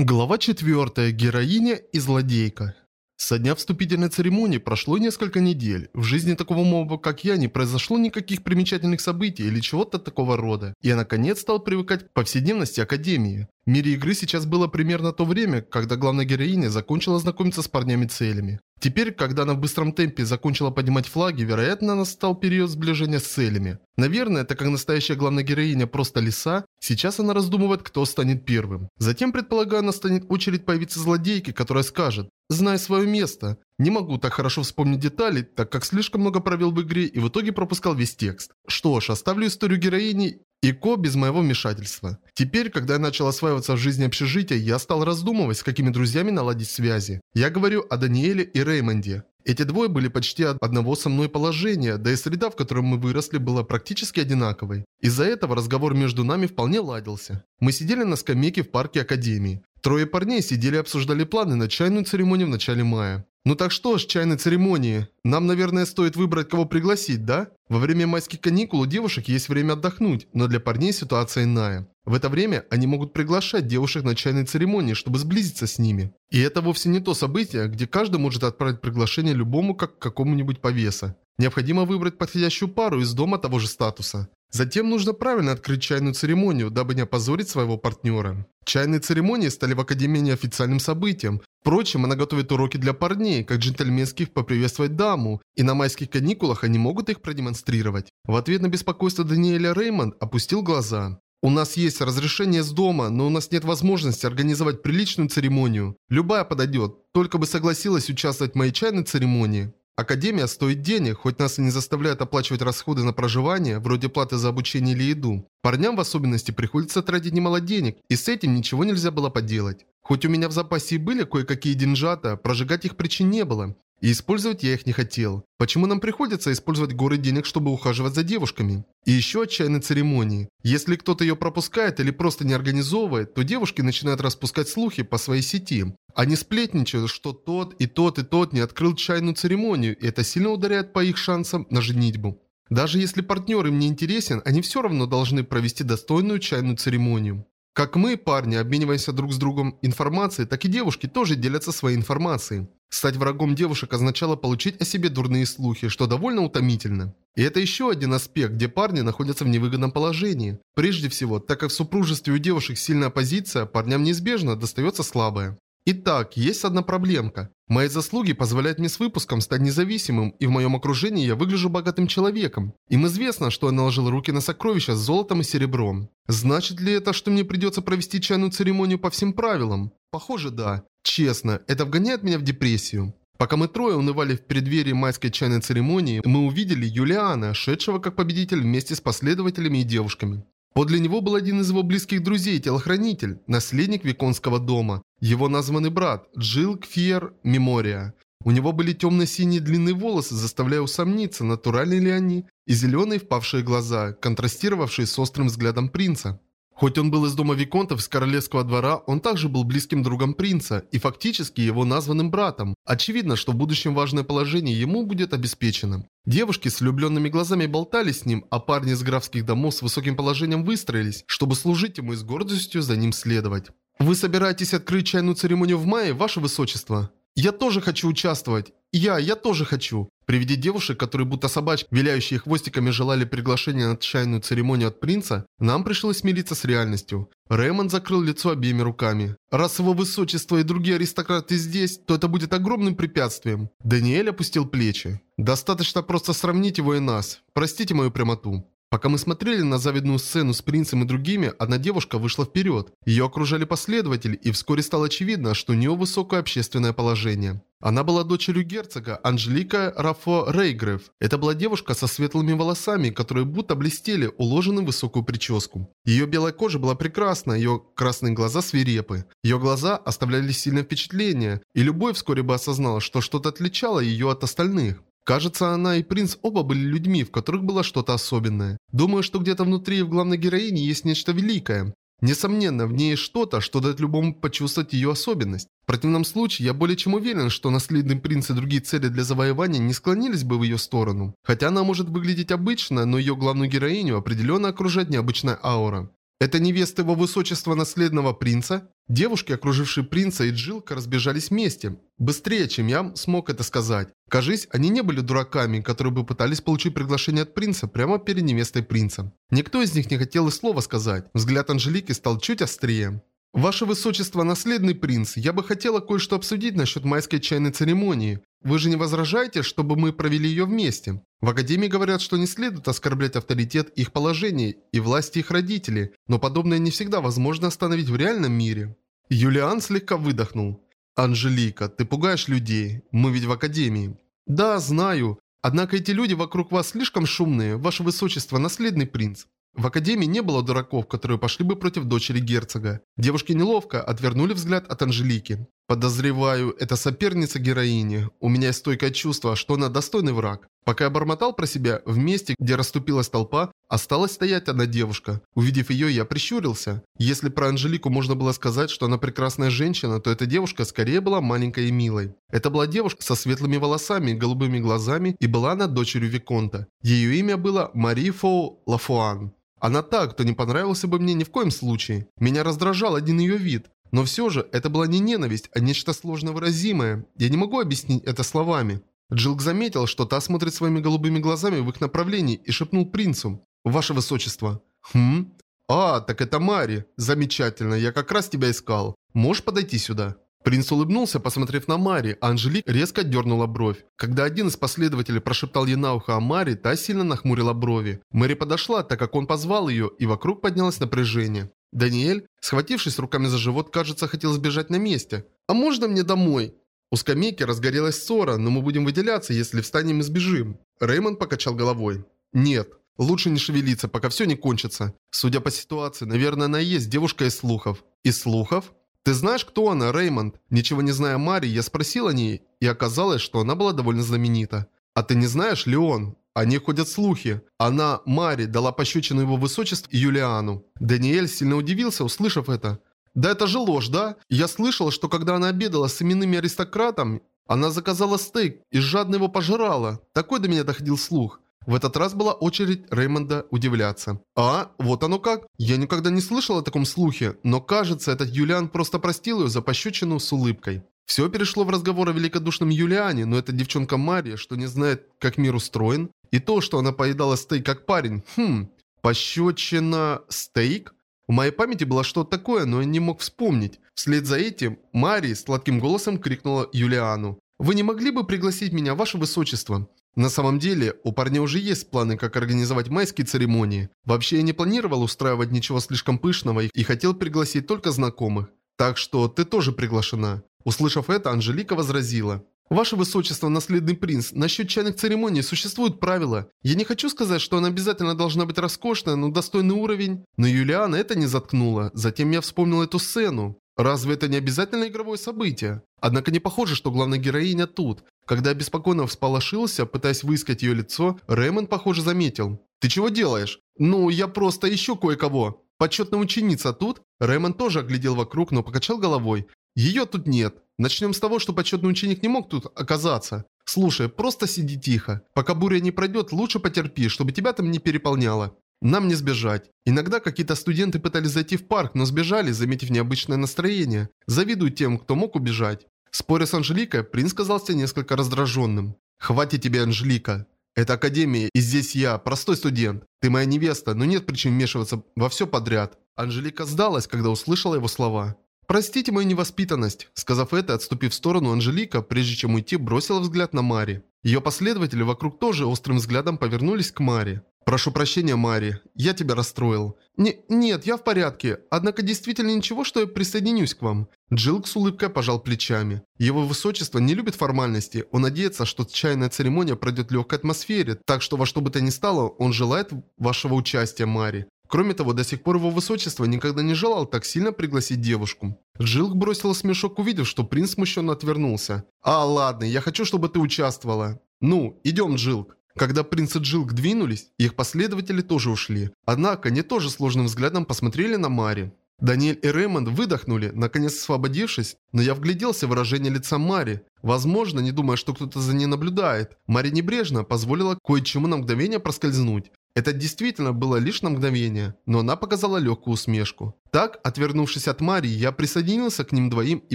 Глава 4. Героиня и злодейка. Со дня вступительной церемонии прошло несколько недель. В жизни такого моба, как я, не произошло никаких примечательных событий или чего-то такого рода. Я наконец стал привыкать к повседневности Академии. Мире игры сейчас было примерно то время, когда главная героиня закончила знакомиться с парнями-целями. Теперь, когда она в быстром темпе закончила поднимать флаги, вероятно, настал период сближения с целями. Наверное, так как настоящая главная героиня просто лиса, сейчас она раздумывает, кто станет первым. Затем, предполагаю, настанет очередь появиться злодейки, которая скажет «Знай свое место». Не могу так хорошо вспомнить детали, так как слишком много провел в игре и в итоге пропускал весь текст. Что ж, оставлю историю героини и Ко без моего вмешательства. Теперь, когда я начал осваиваться в жизни общежития, я стал раздумывать, с какими друзьями наладить связи. Я говорю о Даниэле и Реймонде. Эти двое были почти одного со мной положения, да и среда, в которой мы выросли, была практически одинаковой. Из-за этого разговор между нами вполне ладился. Мы сидели на скамейке в парке Академии. Трое парней сидели и обсуждали планы на чайную церемонию в начале мая. Ну так что ж, чайной церемонии. Нам, наверное, стоит выбрать, кого пригласить, да? Во время майских каникул у девушек есть время отдохнуть, но для парней ситуация иная. В это время они могут приглашать девушек на чайные церемонии, чтобы сблизиться с ними. И это вовсе не то событие, где каждый может отправить приглашение любому как какому-нибудь повеса. Необходимо выбрать подходящую пару из дома того же статуса. Затем нужно правильно открыть чайную церемонию, дабы не опозорить своего партнера. Чайные церемонии стали в Академии неофициальным событием. Впрочем, она готовит уроки для парней, как джентльменских поприветствовать даму, и на майских каникулах они могут их продемонстрировать. В ответ на беспокойство Даниэля Реймонд опустил глаза. У нас есть разрешение с дома, но у нас нет возможности организовать приличную церемонию. Любая подойдет, только бы согласилась участвовать в моей чайной церемонии. Академия стоит денег, хоть нас и не заставляют оплачивать расходы на проживание, вроде платы за обучение или еду. Парням в особенности приходится тратить немало денег, и с этим ничего нельзя было поделать. Хоть у меня в запасе и были кое-какие деньжата, прожигать их причин не было. И использовать я их не хотел. Почему нам приходится использовать горы денег, чтобы ухаживать за девушками? И еще отчаянной церемонии. Если кто-то ее пропускает или просто не организовывает, то девушки начинают распускать слухи по своей сети. Они сплетничают, что тот и тот и тот не открыл чайную церемонию, и это сильно ударяет по их шансам на женитьбу. Даже если партнер им не интересен, они все равно должны провести достойную чайную церемонию. Как мы, парни, обмениваемся друг с другом информацией, так и девушки тоже делятся своей информацией. Стать врагом девушек означало получить о себе дурные слухи, что довольно утомительно. И это еще один аспект, где парни находятся в невыгодном положении. Прежде всего, так как в супружестве у девушек сильная позиция, парням неизбежно достается слабая. Итак, есть одна проблемка. Мои заслуги позволяют мне с выпуском стать независимым, и в моем окружении я выгляжу богатым человеком. Им известно, что я наложил руки на сокровища с золотом и серебром. Значит ли это, что мне придется провести чайную церемонию по всем правилам? Похоже, да. Честно, это вгоняет меня в депрессию. Пока мы трое унывали в преддверии майской чайной церемонии, мы увидели Юлиана, шедшего как победитель вместе с последователями и девушками. Подле него был один из его близких друзей, телохранитель, наследник Виконского дома, его названный брат, Джилл Кфиер Мемория. У него были темно-синие длинные волосы, заставляя усомниться, натуральны ли они, и зеленые впавшие глаза, контрастировавшие с острым взглядом принца. Хоть он был из дома Виконтов с королевского двора, он также был близким другом принца и фактически его названным братом. Очевидно, что в будущем важное положение ему будет обеспечено. Девушки с влюбленными глазами болтали с ним, а парни из графских домов с высоким положением выстроились, чтобы служить ему и с гордостью за ним следовать. «Вы собираетесь открыть чайную церемонию в мае, ваше высочество?» «Я тоже хочу участвовать. Я, я тоже хочу». При виде девушек, которые будто собачки, виляющие хвостиками, желали приглашения на чайную церемонию от принца, нам пришлось смириться с реальностью. Рэймонд закрыл лицо обеими руками. «Раз его высочество и другие аристократы здесь, то это будет огромным препятствием». Даниэль опустил плечи. «Достаточно просто сравнить его и нас. Простите мою прямоту». Пока мы смотрели на завидную сцену с принцем и другими, одна девушка вышла вперед. Ее окружали последователи, и вскоре стало очевидно, что у нее высокое общественное положение. Она была дочерью герцога Анжелика Рафо Рейгрев. Это была девушка со светлыми волосами, которые будто блестели, уложены в высокую прическу. Ее белая кожа была прекрасна, ее красные глаза свирепы. Ее глаза оставляли сильное впечатление, и любой вскоре бы осознал, что что-то отличало ее от остальных. Кажется, она и принц оба были людьми, в которых было что-то особенное. Думаю, что где-то внутри в главной героине есть нечто великое. Несомненно, в ней что-то, что дает любому почувствовать ее особенность. В противном случае, я более чем уверен, что наследный принц и другие цели для завоевания не склонились бы в ее сторону. Хотя она может выглядеть обычно, но ее главную героиню определенно окружает необычная аура. Это невеста его высочества наследного принца? Девушки, окружившие принца и Джилка, разбежались вместе. Быстрее, чем я смог это сказать. Кажись, они не были дураками, которые бы пытались получить приглашение от принца прямо перед невестой принца. Никто из них не хотел и слова сказать. Взгляд Анжелики стал чуть острее. «Ваше Высочество, наследный принц, я бы хотела кое-что обсудить насчет майской чайной церемонии. Вы же не возражаете, чтобы мы провели ее вместе? В Академии говорят, что не следует оскорблять авторитет их положения и власти их родителей, но подобное не всегда возможно остановить в реальном мире». Юлиан слегка выдохнул. «Анжелика, ты пугаешь людей. Мы ведь в Академии». «Да, знаю. Однако эти люди вокруг вас слишком шумные, Ваше Высочество, наследный принц. В академии не было дураков, которые пошли бы против дочери герцога. Девушки неловко отвернули взгляд от Анжелики. Подозреваю, это соперница героини. У меня есть стойкое чувство, что она достойный враг. Пока я бормотал про себя, в месте, где расступилась толпа, осталась стоять одна девушка. Увидев ее, я прищурился. Если про Анжелику можно было сказать, что она прекрасная женщина, то эта девушка скорее была маленькой и милой. Это была девушка со светлыми волосами, голубыми глазами, и была она дочерью Виконта. Ее имя было Мари Фоу Лафуан. Она та, кто не понравился бы мне ни в коем случае. Меня раздражал один ее вид. Но все же, это была не ненависть, а нечто сложно выразимое. Я не могу объяснить это словами. Джилк заметил, что та смотрит своими голубыми глазами в их направлении и шепнул принцу. «Ваше Высочество». «Хм? А, так это Мари. Замечательно, я как раз тебя искал. Можешь подойти сюда?» Принц улыбнулся, посмотрев на Мари, а Анжелик резко дернула бровь. Когда один из последователей прошептал ей на ухо о Мари, та сильно нахмурила брови. Мэри подошла, так как он позвал ее, и вокруг поднялось напряжение. Даниэль, схватившись руками за живот, кажется, хотел сбежать на месте. «А можно мне домой?» У скамейки разгорелась ссора, но мы будем выделяться, если встанем и сбежим. Реймонд покачал головой. «Нет, лучше не шевелиться, пока все не кончится. Судя по ситуации, наверное, она и есть девушка из слухов». «Из слухов?» «Ты знаешь, кто она, Реймонд?» Ничего не зная Мари, я спросил о ней, и оказалось, что она была довольно знаменита. «А ты не знаешь, Леон?» О ней ходят слухи. Она, Мари, дала пощечину его высочеству Юлиану. Даниэль сильно удивился, услышав это. «Да это же ложь, да? Я слышал, что когда она обедала с именными аристократом, она заказала стейк и жадно его пожирала. Такой до меня доходил слух. В этот раз была очередь Реймонда удивляться. «А, вот оно как? Я никогда не слышал о таком слухе, но кажется, этот Юлиан просто простил ее за пощечину с улыбкой». Все перешло в разговор о великодушном Юлиане, но эта девчонка Мария, что не знает, как мир устроен, и то, что она поедала стейк как парень, хм, пощечина стейк? В моей памяти было что-то такое, но я не мог вспомнить. Вслед за этим Мария сладким голосом крикнула Юлиану. «Вы не могли бы пригласить меня, ваше высочество? На самом деле, у парня уже есть планы, как организовать майские церемонии. Вообще, я не планировал устраивать ничего слишком пышного и хотел пригласить только знакомых. Так что ты тоже приглашена. Услышав это, Анжелика возразила. «Ваше Высочество, наследный принц, насчет чайных церемоний существуют правила. Я не хочу сказать, что она обязательно должна быть роскошная, но достойный уровень». Но Юлиана это не заткнула. Затем я вспомнил эту сцену. Разве это не обязательно игровое событие? Однако не похоже, что главная героиня тут. Когда я беспокойно всполошился, пытаясь выискать ее лицо, Рэймонд, похоже, заметил. «Ты чего делаешь?» «Ну, я просто ищу кое-кого». «Почетная ученица тут?» Рэймонд тоже оглядел вокруг, но покачал головой. «Ее тут нет. Начнем с того, что почетный ученик не мог тут оказаться. Слушай, просто сиди тихо. Пока буря не пройдет, лучше потерпи, чтобы тебя там не переполняло. Нам не сбежать. Иногда какие-то студенты пытались зайти в парк, но сбежали, заметив необычное настроение. Завидую тем, кто мог убежать. Споря с Анжеликой, принц казался несколько раздраженным. «Хватит тебе, Анжелика. Это Академия, и здесь я, простой студент. Ты моя невеста, но нет причин вмешиваться во все подряд». Анжелика сдалась, когда услышала его слова. «Простите мою невоспитанность». Сказав это, отступив в сторону, Анжелика, прежде чем уйти, бросила взгляд на Мари. Ее последователи вокруг тоже острым взглядом повернулись к Мари. «Прошу прощения, Мари, я тебя расстроил». Не, «Нет, я в порядке. Однако действительно ничего, что я присоединюсь к вам». Джилк с улыбкой пожал плечами. Его высочество не любит формальности. Он надеется, что чайная церемония пройдет в легкой атмосфере, так что во что бы то ни стало, он желает вашего участия, Мари. Кроме того, до сих пор его высочество никогда не желал так сильно пригласить девушку. Джилк бросила смешок, увидев, что принц смущенно отвернулся. «А, ладно, я хочу, чтобы ты участвовала». «Ну, идем, Джилк». Когда принц и Джилк двинулись, их последователи тоже ушли. Однако, они тоже сложным взглядом посмотрели на Мари. Даниэль и Рэймонд выдохнули, наконец освободившись, но я вгляделся в выражение лица Мари. Возможно, не думая, что кто-то за ней наблюдает, Мари небрежно позволила кое-чему на мгновение проскользнуть. Это действительно было лишь на мгновение, но она показала легкую усмешку. Так, отвернувшись от Марии, я присоединился к ним двоим и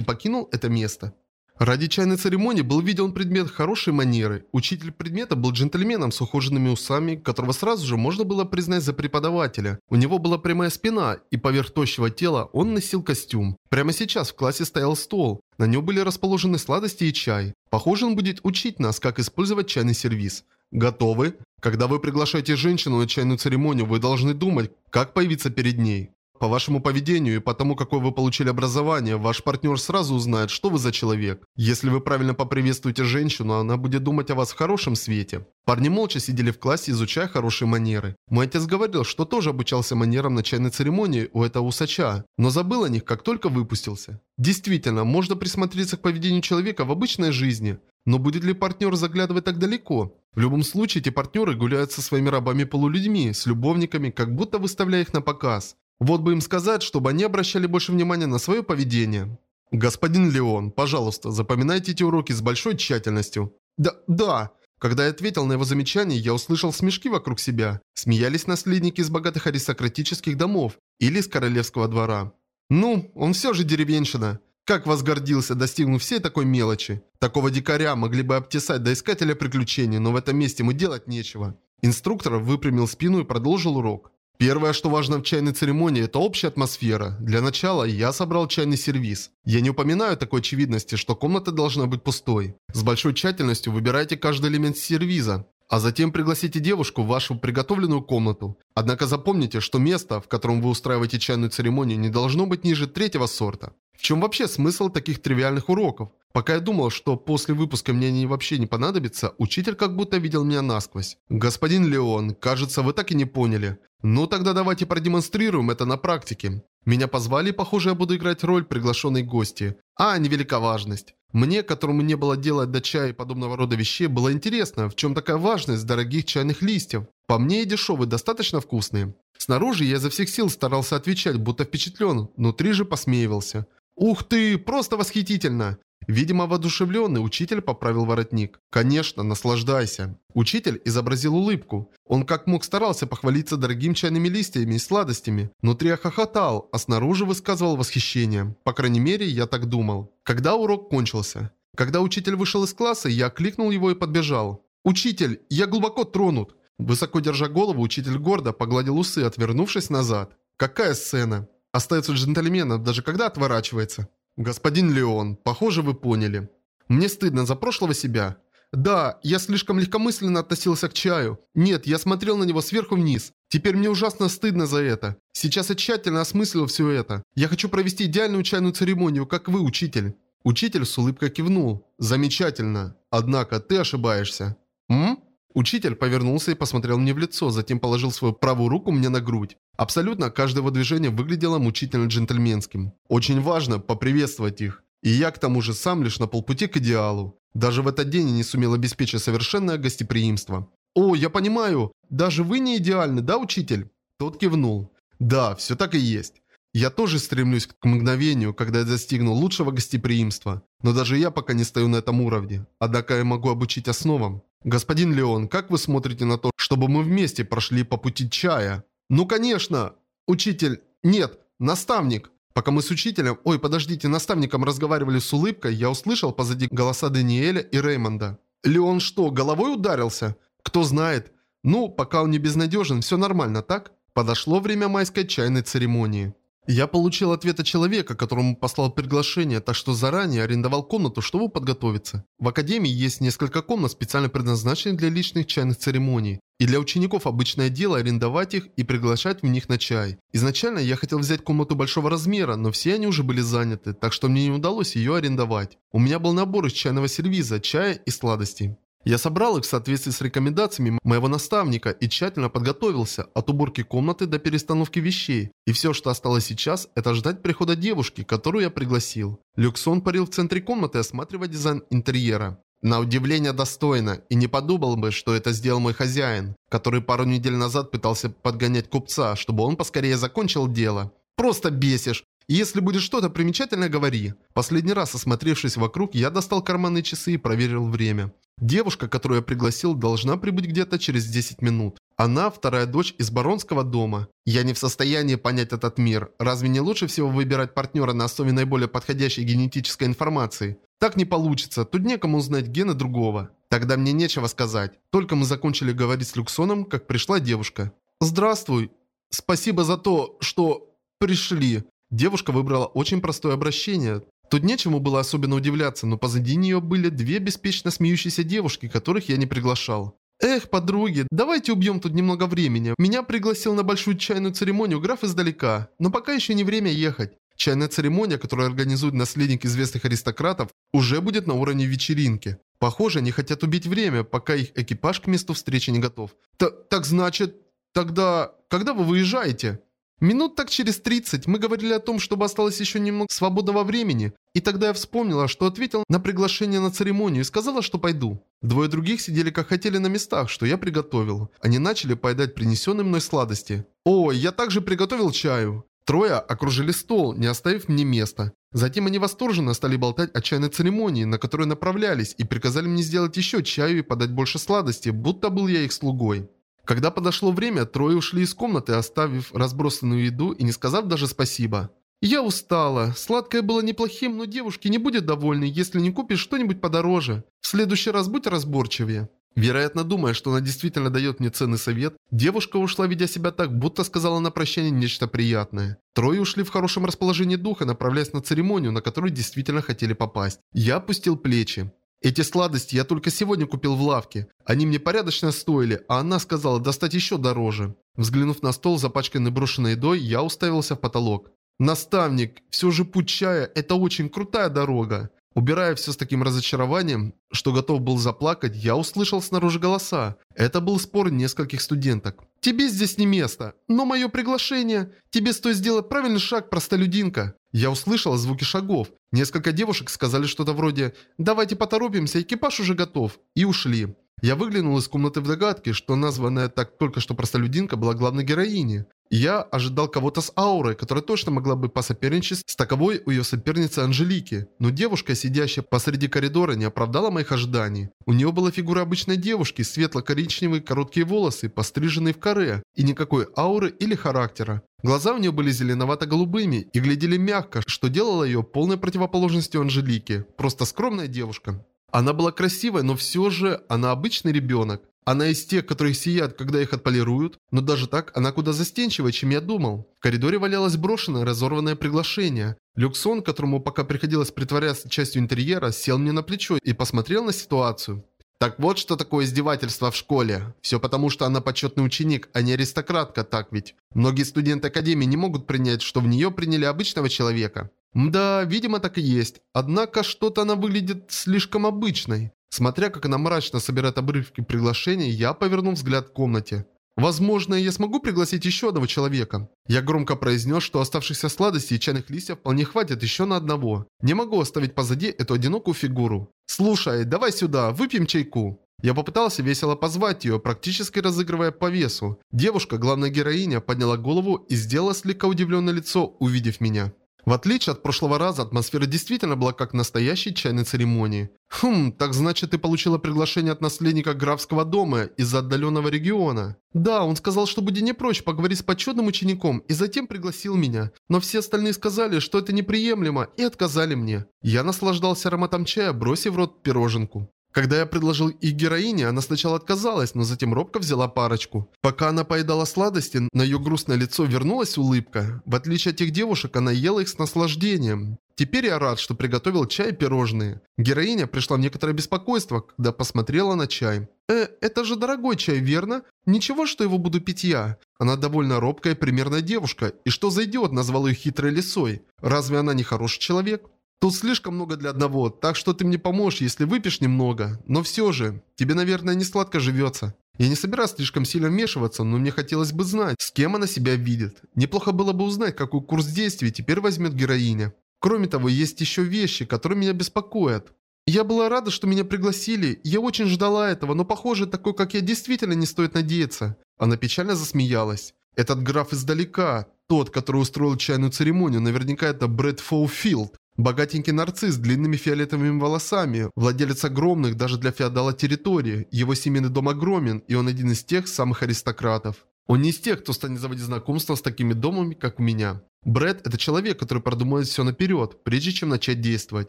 покинул это место. Ради чайной церемонии был виден предмет хорошей манеры. Учитель предмета был джентльменом с ухоженными усами, которого сразу же можно было признать за преподавателя. У него была прямая спина, и поверх тощего тела он носил костюм. Прямо сейчас в классе стоял стол. На нем были расположены сладости и чай. Похоже, он будет учить нас, как использовать чайный сервиз. Готовы? Когда вы приглашаете женщину на чайную церемонию, вы должны думать, как появиться перед ней. По вашему поведению и по тому, какое вы получили образование, ваш партнер сразу узнает, что вы за человек. Если вы правильно поприветствуете женщину, она будет думать о вас в хорошем свете. Парни молча сидели в классе, изучая хорошие манеры. Мой отец говорил, что тоже обучался манерам на чайной церемонии у этого усача, но забыл о них, как только выпустился. Действительно, можно присмотреться к поведению человека в обычной жизни. Но будет ли партнер заглядывать так далеко? В любом случае, эти партнеры гуляют со своими рабами-полулюдьми, с любовниками, как будто выставляя их на показ. Вот бы им сказать, чтобы они обращали больше внимания на свое поведение. Господин Леон, пожалуйста, запоминайте эти уроки с большой тщательностью. Да, да. Когда я ответил на его замечание, я услышал смешки вокруг себя. Смеялись наследники из богатых аристократических домов или из королевского двора. Ну, он все же деревенщина. Как возгордился, достигнув всей такой мелочи. Такого дикаря могли бы обтесать до искателя приключений, но в этом месте ему делать нечего. Инструктор выпрямил спину и продолжил урок. Первое, что важно в чайной церемонии, это общая атмосфера. Для начала я собрал чайный сервиз. Я не упоминаю такой очевидности, что комната должна быть пустой. С большой тщательностью выбирайте каждый элемент сервиза. А затем пригласите девушку в вашу приготовленную комнату. Однако запомните, что место, в котором вы устраиваете чайную церемонию, не должно быть ниже третьего сорта. В чем вообще смысл таких тривиальных уроков? Пока я думал, что после выпуска мне они вообще не понадобятся, учитель как будто видел меня насквозь. «Господин Леон, кажется, вы так и не поняли. Ну тогда давайте продемонстрируем это на практике. Меня позвали, похоже, я буду играть роль приглашенной гости. А, невелика важность. Мне, которому не было дела до чая и подобного рода вещей, было интересно, в чем такая важность дорогих чайных листьев. По мне и дешевые, достаточно вкусные. Снаружи я изо всех сил старался отвечать, будто впечатлен, внутри же посмеивался. «Ух ты, просто восхитительно! Видимо, воодушевленный учитель поправил воротник. «Конечно, наслаждайся». Учитель изобразил улыбку. Он как мог старался похвалиться дорогим чайными листьями и сладостями. Внутри хохотал, а снаружи высказывал восхищение. По крайней мере, я так думал. Когда урок кончился? Когда учитель вышел из класса, я кликнул его и подбежал. «Учитель, я глубоко тронут!» Высоко держа голову, учитель гордо погладил усы, отвернувшись назад. «Какая сцена!» Остается джентльменом, даже когда отворачивается. «Господин Леон, похоже, вы поняли. Мне стыдно за прошлого себя. Да, я слишком легкомысленно относился к чаю. Нет, я смотрел на него сверху вниз. Теперь мне ужасно стыдно за это. Сейчас я тщательно осмыслил все это. Я хочу провести идеальную чайную церемонию, как вы, учитель». Учитель с улыбкой кивнул. «Замечательно. Однако ты ошибаешься». «М?» Учитель повернулся и посмотрел мне в лицо, затем положил свою правую руку мне на грудь. Абсолютно каждое его движение выглядело мучительно джентльменским. Очень важно поприветствовать их. И я к тому же сам лишь на полпути к идеалу. Даже в этот день я не сумел обеспечить совершенное гостеприимство. «О, я понимаю. Даже вы не идеальны, да, учитель?» Тот кивнул. «Да, все так и есть. Я тоже стремлюсь к мгновению, когда я достигну лучшего гостеприимства. Но даже я пока не стою на этом уровне. Однако я могу обучить основам. «Господин Леон, как вы смотрите на то, чтобы мы вместе прошли по пути чая?» «Ну, конечно! Учитель... Нет, наставник!» Пока мы с учителем, ой, подождите, наставником разговаривали с улыбкой, я услышал позади голоса Даниэля и Реймонда. Леон что, головой ударился? Кто знает. Ну, пока он не безнадежен, все нормально, так? Подошло время майской чайной церемонии. Я получил ответ от человека, которому послал приглашение, так что заранее арендовал комнату, чтобы подготовиться. В академии есть несколько комнат, специально предназначенных для личных чайных церемоний. И для учеников обычное дело арендовать их и приглашать в них на чай. Изначально я хотел взять комнату большого размера, но все они уже были заняты, так что мне не удалось ее арендовать. У меня был набор из чайного сервиза, чая и сладостей. Я собрал их в соответствии с рекомендациями моего наставника и тщательно подготовился от уборки комнаты до перестановки вещей. И все, что осталось сейчас, это ждать прихода девушки, которую я пригласил. Люксон парил в центре комнаты, осматривая дизайн интерьера. На удивление достойно, и не подумал бы, что это сделал мой хозяин, который пару недель назад пытался подгонять купца, чтобы он поскорее закончил дело. Просто бесишь. Если будет что-то примечательное, говори. Последний раз, осмотревшись вокруг, я достал карманные часы и проверил время. Девушка, которую я пригласил, должна прибыть где-то через 10 минут. Она вторая дочь из баронского дома. Я не в состоянии понять этот мир. Разве не лучше всего выбирать партнера на основе наиболее подходящей генетической информации? Так не получится, тут некому узнать гены другого. Тогда мне нечего сказать. Только мы закончили говорить с Люксоном, как пришла девушка. «Здравствуй. Спасибо за то, что пришли». Девушка выбрала очень простое обращение. Тут нечему было особенно удивляться, но позади нее были две беспечно смеющиеся девушки, которых я не приглашал. «Эх, подруги, давайте убьем тут немного времени. Меня пригласил на большую чайную церемонию граф издалека, но пока еще не время ехать. Чайная церемония, которую организует наследник известных аристократов, уже будет на уровне вечеринки. Похоже, они хотят убить время, пока их экипаж к месту встречи не готов. Т так значит, тогда... Когда вы выезжаете? Минут так через 30 мы говорили о том, чтобы осталось еще немного свободного времени, и тогда я вспомнила, что ответил на приглашение на церемонию и сказала, что пойду. Двое других сидели как хотели на местах, что я приготовил. Они начали поедать принесенные мной сладости. Ой, я также приготовил чаю. Трое окружили стол, не оставив мне места. Затем они восторженно стали болтать о чайной церемонии, на которую направлялись, и приказали мне сделать еще чаю и подать больше сладости, будто был я их слугой. Когда подошло время, трое ушли из комнаты, оставив разбросанную еду и не сказав даже спасибо. Я устала. Сладкое было неплохим, но девушки не будет довольны, если не купишь что-нибудь подороже. В следующий раз будь разборчивее. Вероятно, думая, что она действительно дает мне ценный совет, девушка ушла, ведя себя так, будто сказала на прощание нечто приятное. Трое ушли в хорошем расположении духа, направляясь на церемонию, на которую действительно хотели попасть. Я опустил плечи. Эти сладости я только сегодня купил в лавке. Они мне порядочно стоили, а она сказала достать еще дороже. Взглянув на стол, запачканный брошенной едой, я уставился в потолок. «Наставник, все же путь чая – это очень крутая дорога». Убирая все с таким разочарованием, что готов был заплакать, я услышал снаружи голоса. Это был спор нескольких студенток. «Тебе здесь не место, но мое приглашение. Тебе стоит сделать правильный шаг, простолюдинка». Я услышал звуки шагов. Несколько девушек сказали что-то вроде «Давайте поторопимся, экипаж уже готов» и ушли. Я выглянул из комнаты в догадке, что названная так только что простолюдинка была главной героиней. Я ожидал кого-то с аурой, которая точно могла бы посоперничать с таковой у ее соперницы Анжелики. Но девушка, сидящая посреди коридора, не оправдала моих ожиданий. У нее была фигура обычной девушки, светло-коричневые короткие волосы, постриженные в каре, и никакой ауры или характера. Глаза у нее были зеленовато-голубыми и глядели мягко, что делало ее полной противоположностью Анжелики. Просто скромная девушка. Она была красивой, но все же она обычный ребенок. Она из тех, которые сияют, когда их отполируют, но даже так она куда застенчивее, чем я думал. В коридоре валялось брошенное, разорванное приглашение. Люксон, которому пока приходилось притворяться частью интерьера, сел мне на плечо и посмотрел на ситуацию. Так вот, что такое издевательство в школе. Все потому, что она почетный ученик, а не аристократка, так ведь. Многие студенты Академии не могут принять, что в нее приняли обычного человека. Да, видимо так и есть. Однако что-то она выглядит слишком обычной. Смотря как она мрачно собирает обрывки приглашений, я повернул взгляд в комнате. Возможно, я смогу пригласить еще одного человека. Я громко произнес, что оставшихся сладостей и чайных листьев вполне хватит еще на одного. Не могу оставить позади эту одинокую фигуру. «Слушай, давай сюда, выпьем чайку». Я попытался весело позвать ее, практически разыгрывая по весу. Девушка, главная героиня, подняла голову и сделала слегка удивленное лицо, увидев меня. В отличие от прошлого раза, атмосфера действительно была как настоящей чайной церемонии. Хм, так значит ты получила приглашение от наследника графского дома из-за отдаленного региона. Да, он сказал, что будет не прочь поговорить с почетным учеником и затем пригласил меня. Но все остальные сказали, что это неприемлемо и отказали мне. Я наслаждался ароматом чая, бросив в рот пироженку. Когда я предложил их героине, она сначала отказалась, но затем робко взяла парочку. Пока она поедала сладости, на ее грустное лицо вернулась улыбка. В отличие от тех девушек, она ела их с наслаждением. Теперь я рад, что приготовил чай и пирожные. Героиня пришла в некоторое беспокойство, когда посмотрела на чай. «Э, это же дорогой чай, верно? Ничего, что его буду пить я». Она довольно робкая примерная девушка. И что за идиот назвал ее хитрой лисой? Разве она не хороший человек? Тут слишком много для одного, так что ты мне поможешь, если выпьешь немного. Но все же, тебе, наверное, не сладко живется. Я не собираюсь слишком сильно вмешиваться, но мне хотелось бы знать, с кем она себя видит. Неплохо было бы узнать, какой курс действий теперь возьмет героиня. Кроме того, есть еще вещи, которые меня беспокоят. Я была рада, что меня пригласили, я очень ждала этого, но похоже, такой как я действительно не стоит надеяться. Она печально засмеялась. Этот граф издалека. Тот, который устроил чайную церемонию, наверняка это Брэд Фоуфилд. Богатенький нарцисс с длинными фиолетовыми волосами, владелец огромных даже для феодала территории, его семейный дом огромен, и он один из тех самых аристократов. Он не из тех, кто станет заводить знакомства с такими домами, как у меня. Брэд – это человек, который продумывает все наперед, прежде чем начать действовать.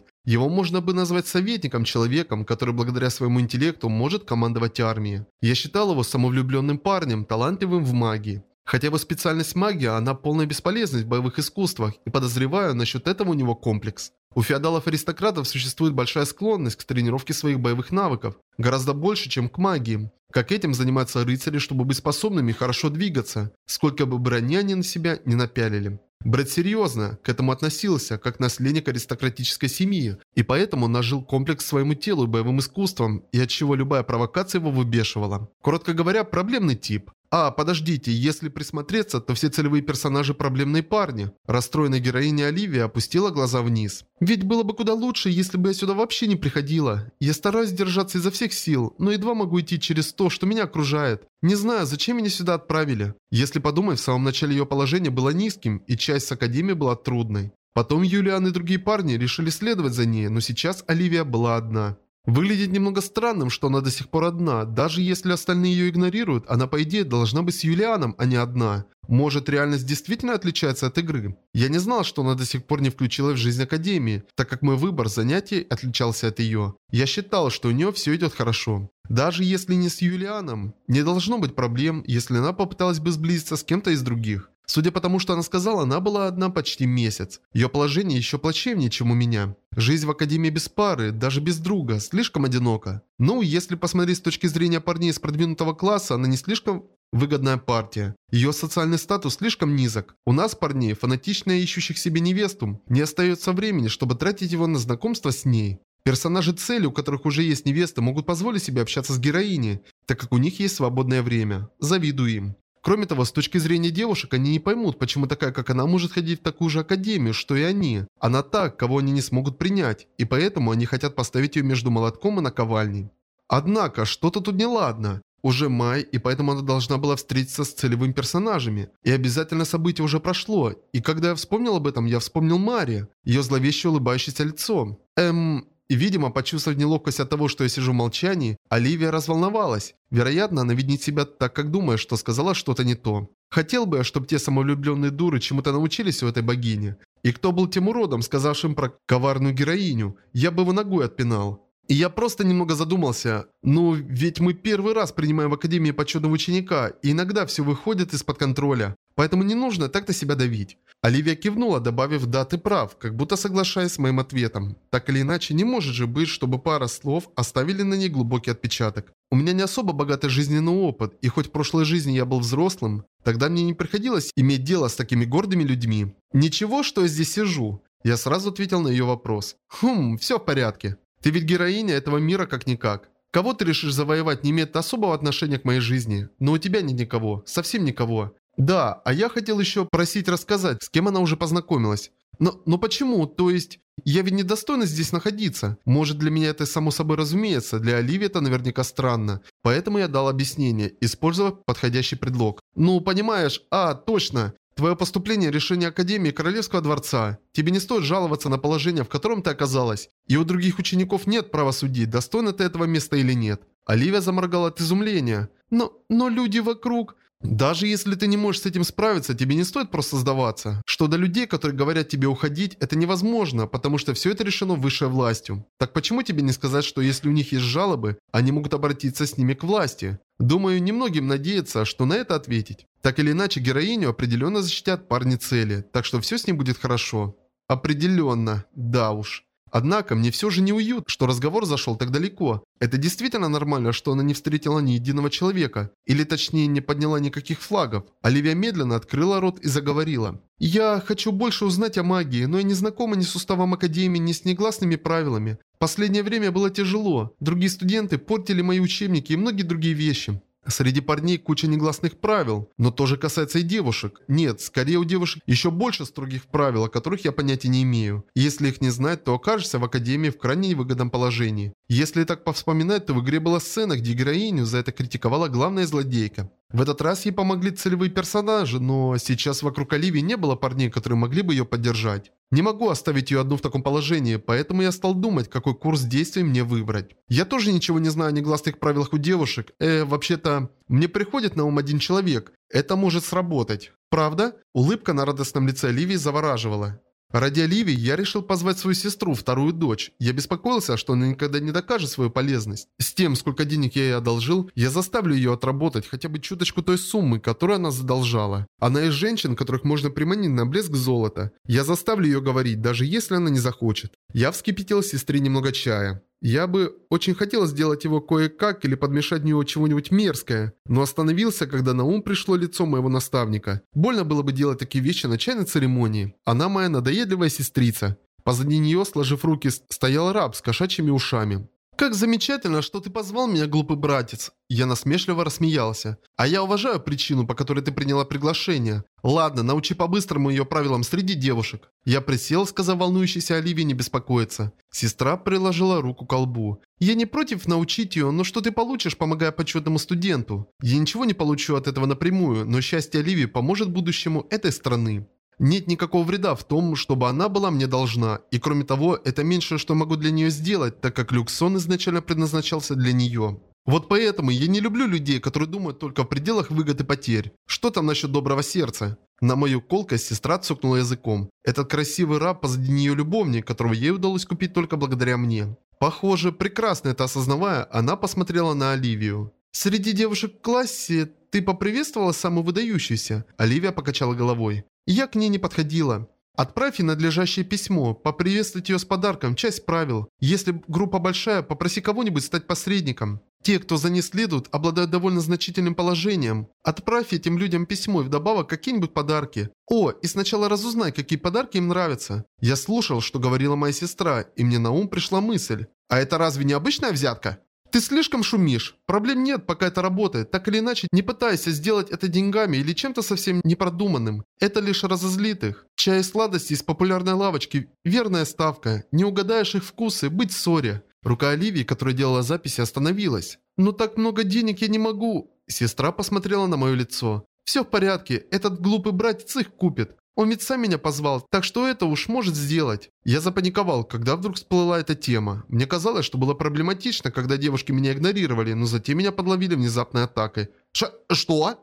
Его можно бы назвать советником, человеком, который благодаря своему интеллекту может командовать армией. Я считал его самовлюбленным парнем, талантливым в магии. Хотя его специальность магия, она полная бесполезность в боевых искусствах, и подозреваю, насчет этого у него комплекс. У феодалов-аристократов существует большая склонность к тренировке своих боевых навыков, гораздо больше, чем к магии. Как этим занимаются рыцари, чтобы быть способными хорошо двигаться, сколько бы брони они на себя не напялили. Брэд серьезно к этому относился, как наследник аристократической семьи, и поэтому нажил комплекс своему телу и боевым искусствам, и от чего любая провокация его выбешивала. Коротко говоря, проблемный тип. А, подождите, если присмотреться, то все целевые персонажи проблемные парни. Расстроенная героиня Оливия опустила глаза вниз. Ведь было бы куда лучше, если бы я сюда вообще не приходила. Я стараюсь держаться изо всех сил, но едва могу идти через то, что меня окружает. Не знаю, зачем меня сюда отправили. Если подумать, в самом начале ее положение было низким, и часть с Академии была трудной. Потом Юлиан и другие парни решили следовать за ней, но сейчас Оливия была одна. Выглядит немного странным, что она до сих пор одна. Даже если остальные ее игнорируют, она по идее должна быть с Юлианом, а не одна. Может, реальность действительно отличается от игры? Я не знал, что она до сих пор не включилась в жизнь Академии, так как мой выбор занятий отличался от ее. Я считал, что у нее все идет хорошо. Даже если не с Юлианом, не должно быть проблем, если она попыталась бы сблизиться с кем-то из других. Судя по тому, что она сказала, она была одна почти месяц. Ее положение еще плачевнее, чем у меня. Жизнь в Академии без пары, даже без друга, слишком одинока. Ну, если посмотреть с точки зрения парней из продвинутого класса, она не слишком выгодная партия. Ее социальный статус слишком низок. У нас, парней, фанатично ищущих себе невесту, не остается времени, чтобы тратить его на знакомство с ней. Персонажи цели, у которых уже есть невеста, могут позволить себе общаться с героиней, так как у них есть свободное время. Завидую им. Кроме того, с точки зрения девушек, они не поймут, почему такая, как она, может ходить в такую же академию, что и они. Она так, кого они не смогут принять, и поэтому они хотят поставить ее между молотком и наковальней. Однако, что-то тут неладно. Уже май, и поэтому она должна была встретиться с целевыми персонажами. И обязательно событие уже прошло. И когда я вспомнил об этом, я вспомнил Мари. Ее зловеще улыбающееся лицо. Эм, и, видимо, почувствовав неловкость от того, что я сижу в молчании, Оливия разволновалась. Вероятно, она видит себя так, как думает, что сказала что-то не то. Хотел бы я, чтобы те самовлюбленные дуры чему-то научились у этой богини. И кто был тем уродом, сказавшим про коварную героиню, я бы его ногой отпинал. И я просто немного задумался, ну ведь мы первый раз принимаем в Академии почетного ученика, и иногда все выходит из-под контроля. Поэтому не нужно так-то себя давить. Оливия кивнула, добавив «да, ты прав», как будто соглашаясь с моим ответом. Так или иначе, не может же быть, чтобы пара слов оставили на ней глубокий отпечаток. У меня не особо богатый жизненный опыт, и хоть в прошлой жизни я был взрослым, тогда мне не приходилось иметь дело с такими гордыми людьми. Ничего, что я здесь сижу. Я сразу ответил на ее вопрос. Хм, все в порядке. Ты ведь героиня этого мира как-никак. Кого ты решишь завоевать не имеет особого отношения к моей жизни, но у тебя нет никого, совсем никого. Да, а я хотел еще просить рассказать, с кем она уже познакомилась. Но, но почему? То есть, я ведь недостойна здесь находиться. Может, для меня это само собой разумеется, для Оливии это наверняка странно. Поэтому я дал объяснение, использовав подходящий предлог. Ну, понимаешь, а, точно. Твое поступление – решение Академии Королевского Дворца. Тебе не стоит жаловаться на положение, в котором ты оказалась. И у других учеников нет права судить, достойно ты этого места или нет. Оливия заморгала от изумления. Но, но люди вокруг... Даже если ты не можешь с этим справиться, тебе не стоит просто сдаваться. Что до людей, которые говорят тебе уходить, это невозможно, потому что все это решено высшей властью. Так почему тебе не сказать, что если у них есть жалобы, они могут обратиться с ними к власти? Думаю, немногим надеяться, что на это ответить. Так или иначе, героиню определенно защитят парни цели, так что все с ним будет хорошо. Определенно, да уж. Однако мне все же не уют, что разговор зашел так далеко. Это действительно нормально, что она не встретила ни единого человека. Или точнее, не подняла никаких флагов. Оливия медленно открыла рот и заговорила. «Я хочу больше узнать о магии, но я не знакома ни с уставом Академии, ни с негласными правилами. Последнее время было тяжело. Другие студенты портили мои учебники и многие другие вещи. Среди парней куча негласных правил, но тоже касается и девушек. Нет, скорее у девушек еще больше строгих правил, о которых я понятия не имею. Если их не знать, то окажешься в Академии в крайне невыгодном положении. Если так повспоминать, то в игре была сцена, где героиню за это критиковала главная злодейка. В этот раз ей помогли целевые персонажи, но сейчас вокруг Оливии не было парней, которые могли бы ее поддержать. Не могу оставить ее одну в таком положении, поэтому я стал думать, какой курс действий мне выбрать. Я тоже ничего не знаю о негласных правилах у девушек. Э, вообще-то, мне приходит на ум один человек. Это может сработать. Правда? Улыбка на радостном лице Оливии завораживала. Ради Оливии я решил позвать свою сестру, вторую дочь. Я беспокоился, что она никогда не докажет свою полезность. С тем, сколько денег я ей одолжил, я заставлю ее отработать хотя бы чуточку той суммы, которую она задолжала. Она из женщин, которых можно приманить на блеск золота. Я заставлю ее говорить, даже если она не захочет. Я вскипятил сестре немного чая. Я бы очень хотел сделать его кое-как или подмешать в него чего-нибудь мерзкое, но остановился, когда на ум пришло лицо моего наставника. Больно было бы делать такие вещи на чайной церемонии. Она моя надоедливая сестрица. Позади нее, сложив руки, стоял раб с кошачьими ушами. «Как замечательно, что ты позвал меня, глупый братец!» Я насмешливо рассмеялся. «А я уважаю причину, по которой ты приняла приглашение. Ладно, научи по-быстрому ее правилам среди девушек». Я присел, сказав волнующейся Оливии не беспокоиться. Сестра приложила руку к колбу. «Я не против научить ее, но что ты получишь, помогая почетному студенту? Я ничего не получу от этого напрямую, но счастье Оливии поможет будущему этой страны». Нет никакого вреда в том, чтобы она была мне должна. И кроме того, это меньшее, что могу для нее сделать, так как Люксон изначально предназначался для нее. Вот поэтому я не люблю людей, которые думают только в пределах выгод и потерь. Что там насчет доброго сердца? На мою колкость сестра цукнула языком. Этот красивый раб позади нее любовник, которого ей удалось купить только благодаря мне. Похоже, прекрасно это осознавая, она посмотрела на Оливию. «Среди девушек в классе ты поприветствовала самую выдающуюся?» Оливия покачала головой. Я к ней не подходила. Отправь ей надлежащее письмо, поприветствовать ее с подарком, часть правил. Если группа большая, попроси кого-нибудь стать посредником. Те, кто за ней следует, обладают довольно значительным положением. Отправь этим людям письмо и вдобавок какие-нибудь подарки. О, и сначала разузнай, какие подарки им нравятся. Я слушал, что говорила моя сестра, и мне на ум пришла мысль. А это разве не обычная взятка? Ты слишком шумишь. Проблем нет, пока это работает. Так или иначе, не пытайся сделать это деньгами или чем-то совсем непродуманным. Это лишь разозлит их. Чай и сладости из популярной лавочки – верная ставка. Не угадаешь их вкусы – быть ссоре. Рука Оливии, которая делала записи, остановилась. «Но так много денег я не могу». Сестра посмотрела на мое лицо. «Все в порядке, этот глупый братец их купит. Он ведь сам меня позвал, так что это уж может сделать. Я запаниковал, когда вдруг всплыла эта тема. Мне казалось, что было проблематично, когда девушки меня игнорировали, но затем меня подловили внезапной атакой. Ш что?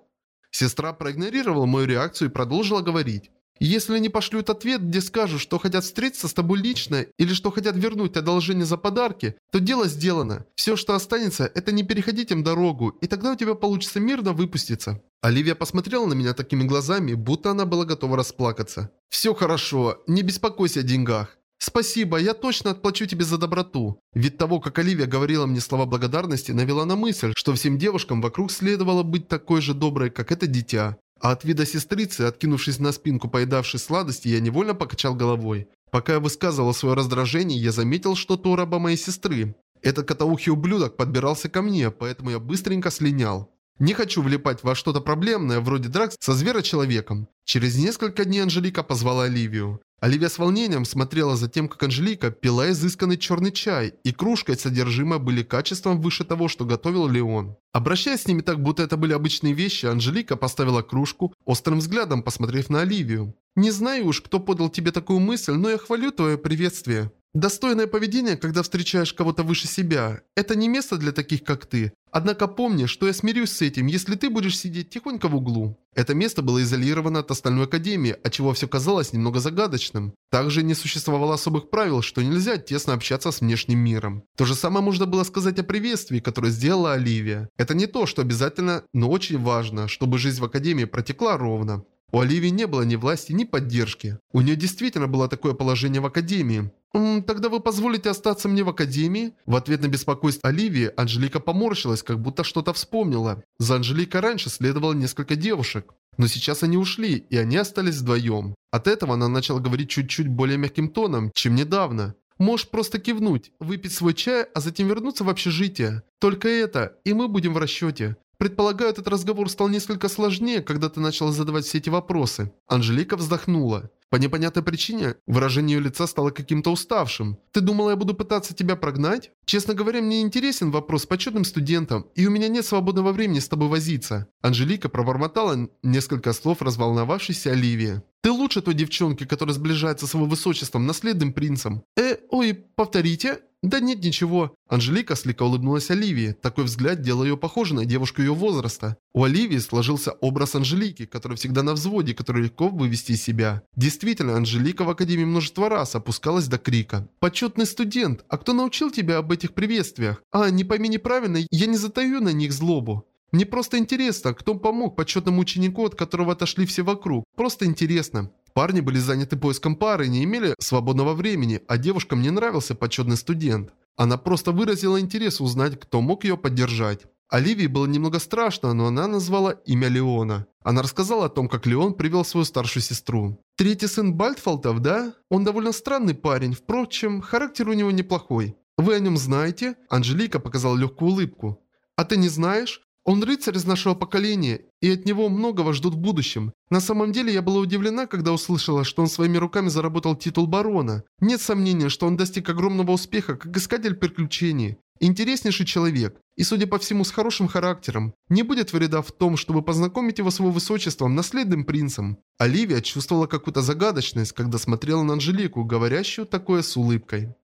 Сестра проигнорировала мою реакцию и продолжила говорить. Если они пошлют ответ, где скажут, что хотят встретиться с тобой лично, или что хотят вернуть одолжение за подарки, то дело сделано. Все, что останется, это не переходить им дорогу, и тогда у тебя получится мирно выпуститься. Оливия посмотрела на меня такими глазами, будто она была готова расплакаться. «Все хорошо, не беспокойся о деньгах. «Спасибо, я точно отплачу тебе за доброту». Ведь того, как Оливия говорила мне слова благодарности, навела на мысль, что всем девушкам вокруг следовало быть такой же доброй, как это дитя. А от вида сестрицы, откинувшись на спинку, поедавшей сладости, я невольно покачал головой. Пока я высказывал свое раздражение, я заметил что-то у раба моей сестры. Этот котоухий ублюдок подбирался ко мне, поэтому я быстренько слинял. Не хочу влипать во что-то проблемное, вроде драк со зверочеловеком. Через несколько дней Анжелика позвала Оливию. Оливия с волнением смотрела за тем, как Анжелика пила изысканный черный чай, и кружка и содержимое были качеством выше того, что готовил Леон. Обращаясь с ними так, будто это были обычные вещи, Анжелика поставила кружку, острым взглядом посмотрев на Оливию. «Не знаю уж, кто подал тебе такую мысль, но я хвалю твое приветствие. Достойное поведение, когда встречаешь кого-то выше себя. Это не место для таких, как ты. Однако помни, что я смирюсь с этим, если ты будешь сидеть тихонько в углу. Это место было изолировано от остальной академии, отчего все казалось немного загадочным. Также не существовало особых правил, что нельзя тесно общаться с внешним миром. То же самое можно было сказать о приветствии, которое сделала Оливия. Это не то, что обязательно, но очень важно, чтобы жизнь в академии протекла ровно. У Оливии не было ни власти, ни поддержки. У нее действительно было такое положение в Академии. «М «Тогда вы позволите остаться мне в Академии?» В ответ на беспокойство Оливии, Анжелика поморщилась, как будто что-то вспомнила. За Анжеликой раньше следовало несколько девушек. Но сейчас они ушли, и они остались вдвоем. От этого она начала говорить чуть-чуть более мягким тоном, чем недавно. Можешь просто кивнуть, выпить свой чай, а затем вернуться в общежитие. Только это, и мы будем в расчете. Предполагаю, этот разговор стал несколько сложнее, когда ты начала задавать все эти вопросы. Анжелика вздохнула. По непонятной причине выражение ее лица стало каким-то уставшим. «Ты думала, я буду пытаться тебя прогнать? Честно говоря, мне интересен вопрос с почетным студентом, и у меня нет свободного времени с тобой возиться». Анжелика пробормотала несколько слов разволновавшейся Оливии. «Ты лучше той девчонки, которая сближается с его высочеством, наследным принцем». «Э, ой, повторите?» «Да нет, ничего». Анжелика слегка улыбнулась Оливии. Такой взгляд делал ее похожей на девушку ее возраста. У Оливии сложился образ Анжелики, которая всегда на взводе, который легко вывести из себя. Действительно, Анжелика в Академии множество раз опускалась до крика. «Почетный студент, а кто научил тебя об этих приветствиях? А, не пойми неправильно, я не затаю на них злобу». Мне просто интересно, кто помог почетному ученику, от которого отошли все вокруг. Просто интересно. Парни были заняты поиском пары и не имели свободного времени, а девушкам не нравился почетный студент. Она просто выразила интерес узнать, кто мог ее поддержать. Оливии было немного страшно, но она назвала имя Леона. Она рассказала о том, как Леон привел свою старшую сестру. Третий сын Бальтфолтов, да? Он довольно странный парень, впрочем, характер у него неплохой. Вы о нем знаете? Анжелика показала легкую улыбку. А ты не знаешь? Он рыцарь из нашего поколения, и от него многого ждут в будущем. На самом деле я была удивлена, когда услышала, что он своими руками заработал титул барона. Нет сомнения, что он достиг огромного успеха как искатель приключений. Интереснейший человек, и судя по всему с хорошим характером. Не будет вреда в том, чтобы познакомить его с его высочеством, наследным принцем. Оливия чувствовала какую-то загадочность, когда смотрела на Анжелику, говорящую такое с улыбкой.